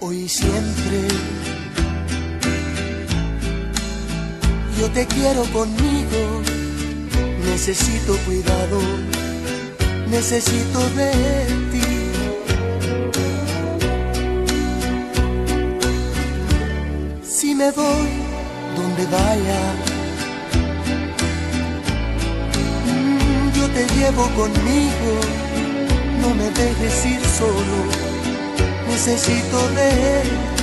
hoy y siempre. Yo te quiero conmigo, necesito cuidado, necesito de ti. Si me voy donde vaya, mm, yo te llevo conmigo, no me dejes ir solo necesito de ti.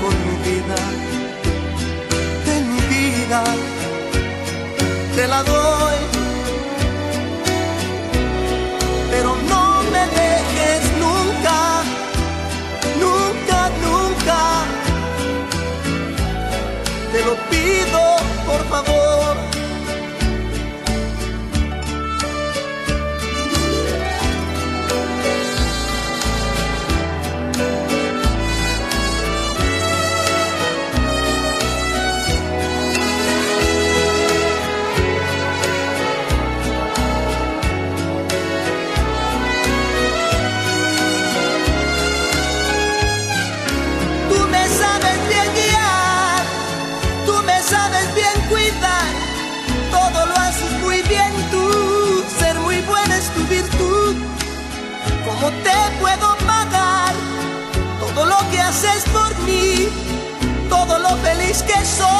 con mi vida, de mi vida, te la doy, pero no me dejes nunca, nunca, nunca, te lo pido. ¿Cómo te puedo pagar todo lo que haces por mí? Todo lo feliz que soy.